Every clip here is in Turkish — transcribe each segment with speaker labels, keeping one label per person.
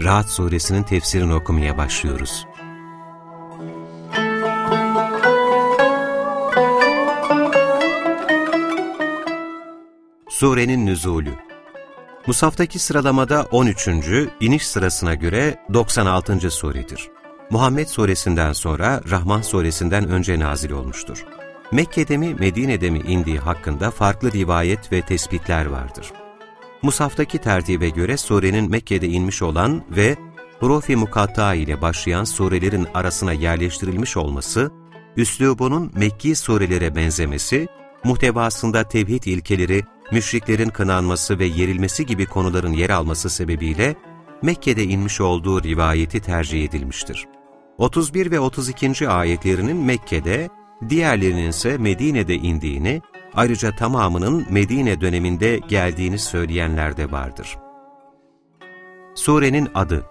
Speaker 1: Rahat Suresinin tefsirini okumaya başlıyoruz. Surenin Nüzulü Musaftaki sıralamada 13. iniş sırasına göre 96. suredir. Muhammed suresinden sonra Rahman suresinden önce nazil olmuştur. Mekke'de mi Medine'de mi indiği hakkında farklı rivayet ve tespitler vardır. Musaftaki tertibe göre surenin Mekke'de inmiş olan ve hurufi mukatta ile başlayan surelerin arasına yerleştirilmiş olması, üslubunun Mekki surelere benzemesi, muhtevasında tevhid ilkeleri, müşriklerin kınanması ve yerilmesi gibi konuların yer alması sebebiyle Mekke'de inmiş olduğu rivayeti tercih edilmiştir. 31 ve 32. ayetlerinin Mekke'de, diğerlerinin ise Medine'de indiğini, ayrıca tamamının Medine döneminde geldiğini söyleyenler de vardır. Surenin adı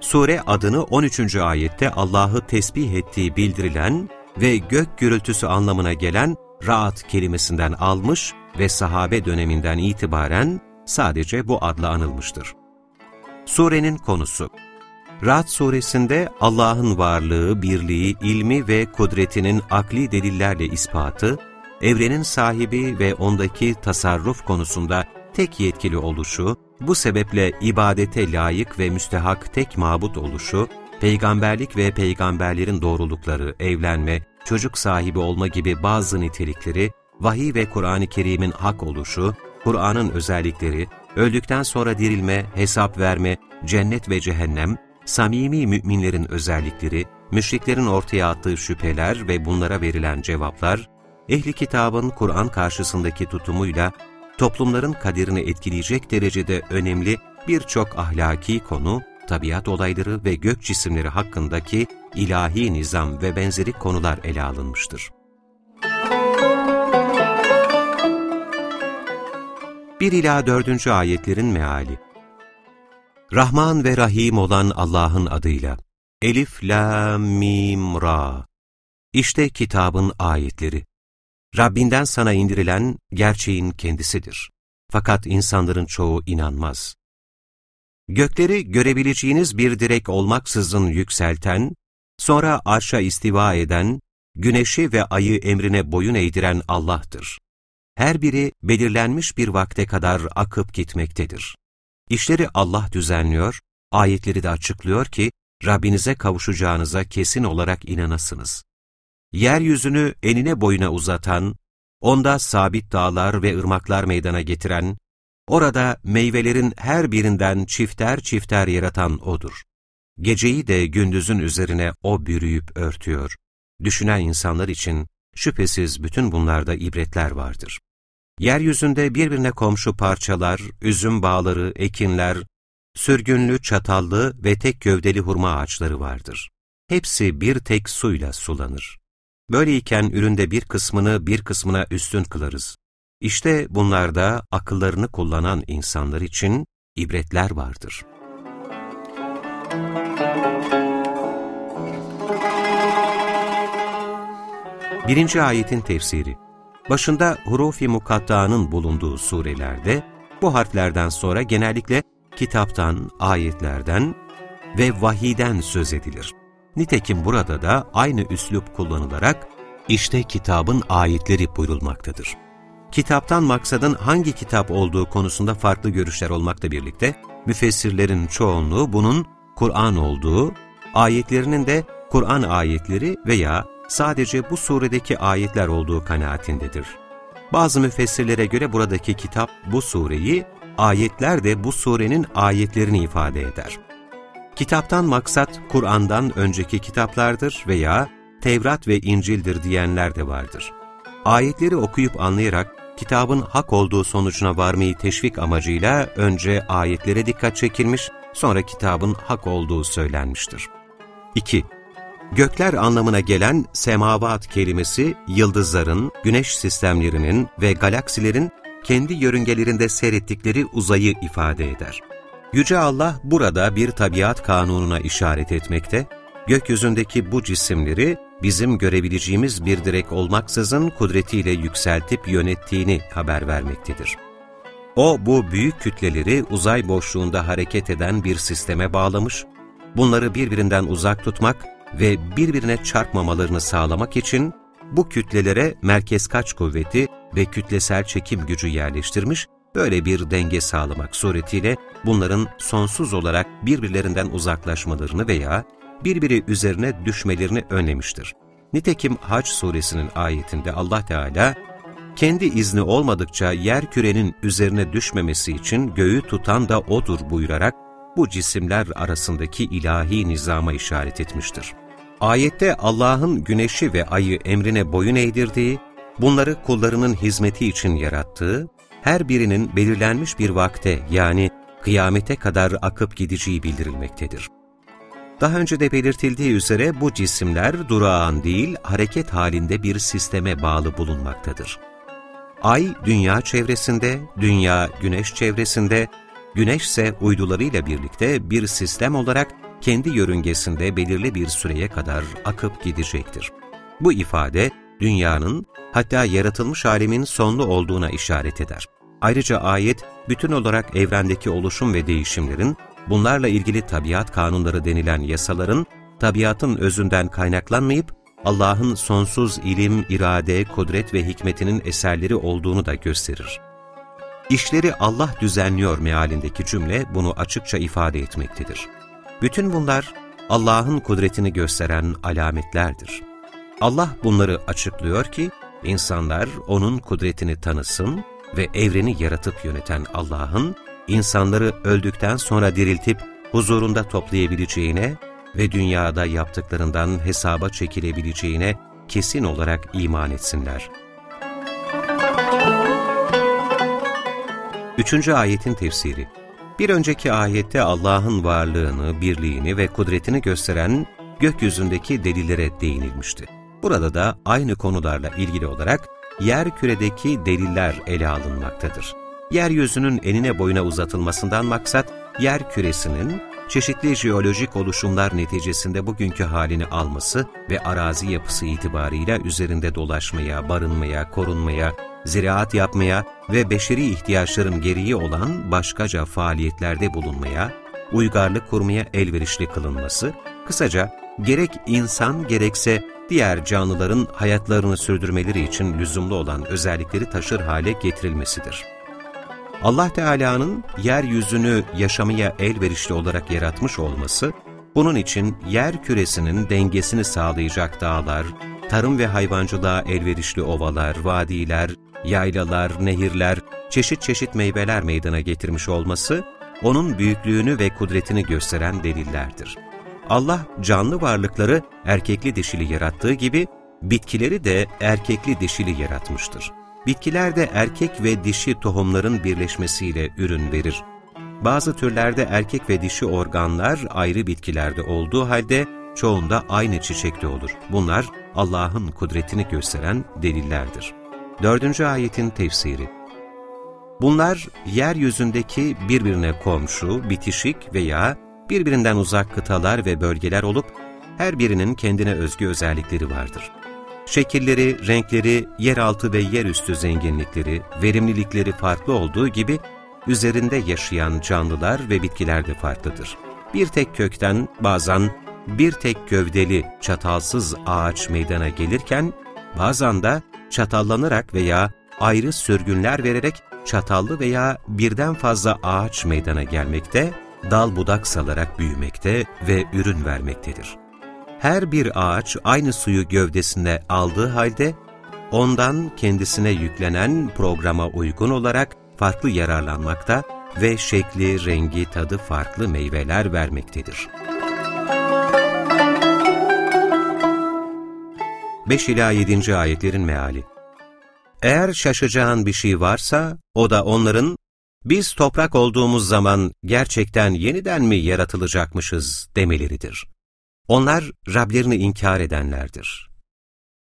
Speaker 1: Sure adını 13. ayette Allah'ı tesbih ettiği bildirilen ve gök gürültüsü anlamına gelen raat kelimesinden almış ve sahabe döneminden itibaren sadece bu adla anılmıştır. Surenin konusu Ra'd suresinde Allah'ın varlığı, birliği, ilmi ve kudretinin akli delillerle ispatı, evrenin sahibi ve ondaki tasarruf konusunda tek yetkili oluşu, bu sebeple ibadete layık ve müstehak tek mabut oluşu, peygamberlik ve peygamberlerin doğrulukları, evlenme, çocuk sahibi olma gibi bazı nitelikleri, vahiy ve Kur'an-ı Kerim'in hak oluşu, Kur'an'ın özellikleri, öldükten sonra dirilme, hesap verme, cennet ve cehennem, samimi müminlerin özellikleri, müşriklerin ortaya attığı şüpheler ve bunlara verilen cevaplar, ehli kitabın Kur'an karşısındaki tutumuyla toplumların kaderini etkileyecek derecede önemli birçok ahlaki konu, tabiat olayları ve gök cisimleri hakkındaki ilahi nizam ve benzeri konular ele alınmıştır. 1 ila 4. ayetlerin meali Rahman ve Rahim olan Allah'ın adıyla. Elif, La, Mim, Ra. İşte kitabın ayetleri. Rabbinden sana indirilen gerçeğin kendisidir. Fakat insanların çoğu inanmaz. Gökleri görebileceğiniz bir direk olmaksızın yükselten, sonra arşa istiva eden, güneşi ve ayı emrine boyun eğdiren Allah'tır. Her biri belirlenmiş bir vakte kadar akıp gitmektedir. İşleri Allah düzenliyor, ayetleri de açıklıyor ki, Rabbinize kavuşacağınıza kesin olarak inanasınız. Yeryüzünü enine boyuna uzatan, onda sabit dağlar ve ırmaklar meydana getiren, orada meyvelerin her birinden çifter çifter yaratan O'dur. Geceyi de gündüzün üzerine O bürüyüp örtüyor. Düşünen insanlar için şüphesiz bütün bunlarda ibretler vardır. Yeryüzünde birbirine komşu parçalar, üzüm bağları, ekinler, sürgünlü, çatallı ve tek gövdeli hurma ağaçları vardır. Hepsi bir tek suyla sulanır. Böyleyken üründe bir kısmını bir kısmına üstün kılarız. İşte bunlarda akıllarını kullanan insanlar için ibretler vardır. Birinci ayetin tefsiri Başında hurufi mukatta'nın bulunduğu surelerde bu harflerden sonra genellikle kitaptan, ayetlerden ve vahiden söz edilir. Nitekim burada da aynı üslup kullanılarak işte kitabın ayetleri buyurulmaktadır. Kitaptan maksadın hangi kitap olduğu konusunda farklı görüşler olmakla birlikte, müfessirlerin çoğunluğu bunun Kur'an olduğu, ayetlerinin de Kur'an ayetleri veya sadece bu suredeki ayetler olduğu kanaatindedir. Bazı müfessirlere göre buradaki kitap bu sureyi, ayetler de bu surenin ayetlerini ifade eder. Kitaptan maksat Kur'an'dan önceki kitaplardır veya Tevrat ve İncil'dir diyenler de vardır. Ayetleri okuyup anlayarak kitabın hak olduğu sonucuna varmayı teşvik amacıyla önce ayetlere dikkat çekilmiş, sonra kitabın hak olduğu söylenmiştir. 2. Gökler anlamına gelen semavat kelimesi, yıldızların, güneş sistemlerinin ve galaksilerin kendi yörüngelerinde seyrettikleri uzayı ifade eder. Yüce Allah burada bir tabiat kanununa işaret etmekte, gökyüzündeki bu cisimleri bizim görebileceğimiz bir direk olmaksızın kudretiyle yükseltip yönettiğini haber vermektedir. O bu büyük kütleleri uzay boşluğunda hareket eden bir sisteme bağlamış, bunları birbirinden uzak tutmak ve birbirine çarpmamalarını sağlamak için bu kütlelere merkez kaç kuvveti ve kütlesel çekim gücü yerleştirmiş, böyle bir denge sağlamak suretiyle bunların sonsuz olarak birbirlerinden uzaklaşmalarını veya birbiri üzerine düşmelerini önlemiştir. Nitekim Hac suresinin ayetinde Allah Teala, kendi izni olmadıkça yer kürenin üzerine düşmemesi için göğü tutan da O'dur buyurarak bu cisimler arasındaki ilahi nizama işaret etmiştir. Ayette Allah'ın güneşi ve ayı emrine boyun eğdirdiği, bunları kullarının hizmeti için yarattığı, her birinin belirlenmiş bir vakte yani kıyamete kadar akıp gideceği bildirilmektedir. Daha önce de belirtildiği üzere bu cisimler durağan değil, hareket halinde bir sisteme bağlı bulunmaktadır. Ay, dünya çevresinde, dünya güneş çevresinde, güneş ise uydularıyla birlikte bir sistem olarak kendi yörüngesinde belirli bir süreye kadar akıp gidecektir. Bu ifade, dünyanın, hatta yaratılmış alemin sonlu olduğuna işaret eder. Ayrıca ayet, bütün olarak evrendeki oluşum ve değişimlerin, bunlarla ilgili tabiat kanunları denilen yasaların, tabiatın özünden kaynaklanmayıp, Allah'ın sonsuz ilim, irade, kudret ve hikmetinin eserleri olduğunu da gösterir. İşleri Allah düzenliyor mealindeki cümle bunu açıkça ifade etmektedir. Bütün bunlar Allah'ın kudretini gösteren alametlerdir. Allah bunları açıklıyor ki, insanlar O'nun kudretini tanısın ve evreni yaratıp yöneten Allah'ın, insanları öldükten sonra diriltip huzurunda toplayabileceğine ve dünyada yaptıklarından hesaba çekilebileceğine kesin olarak iman etsinler. Üçüncü ayetin tefsiri Bir önceki ayette Allah'ın varlığını, birliğini ve kudretini gösteren gökyüzündeki delillere değinilmişti. Burada da aynı konularla ilgili olarak yer küredeki deliller ele alınmaktadır. Yeryüzünün enine boyuna uzatılmasından maksat, yer küresinin çeşitli jeolojik oluşumlar neticesinde bugünkü halini alması ve arazi yapısı itibarıyla üzerinde dolaşmaya, barınmaya, korunmaya, ziraat yapmaya ve beşeri ihtiyaçların gereği olan başkaca faaliyetlerde bulunmaya, uygarlık kurmaya elverişli kılınması, kısaca gerek insan gerekse diğer canlıların hayatlarını sürdürmeleri için lüzumlu olan özellikleri taşır hale getirilmesidir. Allah Teala'nın yeryüzünü yaşamaya elverişli olarak yaratmış olması, bunun için yer küresinin dengesini sağlayacak dağlar, tarım ve hayvancılığa elverişli ovalar, vadiler, yaylalar, nehirler, çeşit çeşit meyveler meydana getirmiş olması, onun büyüklüğünü ve kudretini gösteren delillerdir. Allah canlı varlıkları erkekli dişili yarattığı gibi, bitkileri de erkekli dişili yaratmıştır. Bitkiler de erkek ve dişi tohumların birleşmesiyle ürün verir. Bazı türlerde erkek ve dişi organlar ayrı bitkilerde olduğu halde çoğunda aynı çiçekte olur. Bunlar Allah'ın kudretini gösteren delillerdir. Dördüncü ayetin tefsiri Bunlar yeryüzündeki birbirine komşu, bitişik veya birbirinden uzak kıtalar ve bölgeler olup her birinin kendine özgü özellikleri vardır. Şekilleri, renkleri, yeraltı ve yerüstü zenginlikleri, verimlilikleri farklı olduğu gibi üzerinde yaşayan canlılar ve bitkiler de farklıdır. Bir tek kökten bazen bir tek gövdeli çatalsız ağaç meydana gelirken bazen de çatallanarak veya ayrı sürgünler vererek çatallı veya birden fazla ağaç meydana gelmekte, dal budak salarak büyümekte ve ürün vermektedir her bir ağaç aynı suyu gövdesine aldığı halde, ondan kendisine yüklenen programa uygun olarak farklı yararlanmakta ve şekli, rengi, tadı farklı meyveler vermektedir. 5 ila 7. ayetlerin meali Eğer şaşacağın bir şey varsa, o da onların biz toprak olduğumuz zaman gerçekten yeniden mi yaratılacakmışız demeleridir. Onlar Rablerini inkar edenlerdir.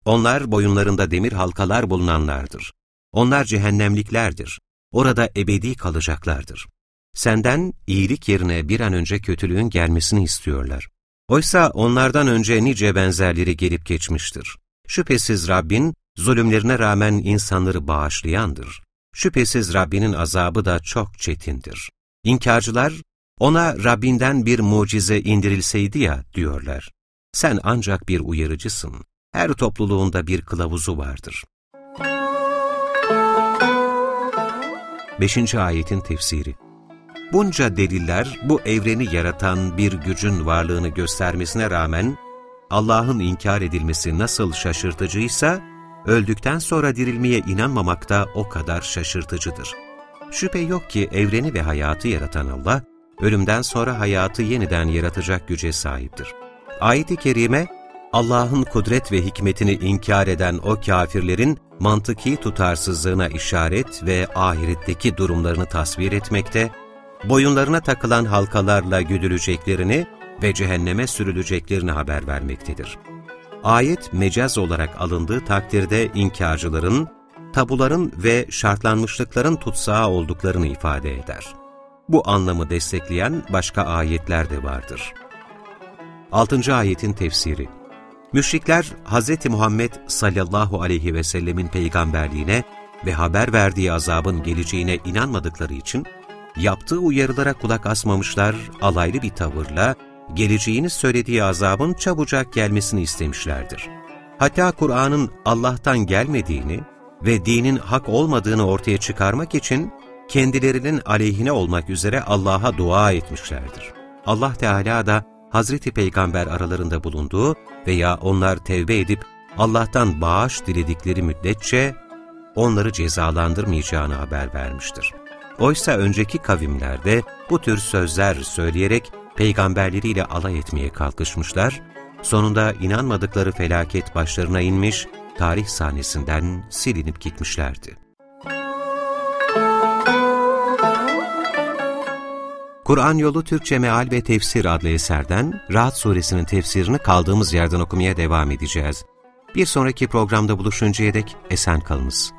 Speaker 1: Onlar boyunlarında demir halkalar bulunanlardır. Onlar cehennemliklerdir. Orada ebedi kalacaklardır. Senden iyilik yerine bir an önce kötülüğün gelmesini istiyorlar. Oysa onlardan önce nice benzerleri gelip geçmiştir. Şüphesiz Rabbin, zulümlerine rağmen insanları bağışlayandır. Şüphesiz Rabbinin azabı da çok çetindir. İnkarcılar, ona Rabbinden bir mucize indirilseydi ya diyorlar. Sen ancak bir uyarıcısın. Her topluluğunda bir kılavuzu vardır. 5. Ayetin Tefsiri Bunca deliller bu evreni yaratan bir gücün varlığını göstermesine rağmen Allah'ın inkar edilmesi nasıl şaşırtıcıysa, öldükten sonra dirilmeye inanmamak da o kadar şaşırtıcıdır. Şüphe yok ki evreni ve hayatı yaratan Allah, ölümden sonra hayatı yeniden yaratacak güce sahiptir. Ayet-i Kerime, Allah'ın kudret ve hikmetini inkar eden o kafirlerin mantıki tutarsızlığına işaret ve ahiretteki durumlarını tasvir etmekte, boyunlarına takılan halkalarla güdüleceklerini ve cehenneme sürüleceklerini haber vermektedir. Ayet mecaz olarak alındığı takdirde inkarcıların, tabuların ve şartlanmışlıkların tutsağı olduklarını ifade eder. Bu anlamı destekleyen başka ayetler de vardır. 6. Ayetin Tefsiri Müşrikler, Hz. Muhammed sallallahu aleyhi ve sellemin peygamberliğine ve haber verdiği azabın geleceğine inanmadıkları için, yaptığı uyarılara kulak asmamışlar, alaylı bir tavırla, geleceğini söylediği azabın çabucak gelmesini istemişlerdir. Hatta Kur'an'ın Allah'tan gelmediğini ve dinin hak olmadığını ortaya çıkarmak için kendilerinin aleyhine olmak üzere Allah'a dua etmişlerdir. Allah Teala da Hazreti Peygamber aralarında bulunduğu veya onlar tevbe edip Allah'tan bağış diledikleri müddetçe onları cezalandırmayacağını haber vermiştir. Oysa önceki kavimlerde bu tür sözler söyleyerek peygamberleriyle alay etmeye kalkışmışlar, sonunda inanmadıkları felaket başlarına inmiş, tarih sahnesinden silinip gitmişlerdi. Kur'an Yolu Türkçe Meal ve Tefsir adlı eserden Rahat Suresinin tefsirini kaldığımız yerden okumaya devam edeceğiz. Bir sonraki programda buluşuncaya dek esen kalınız.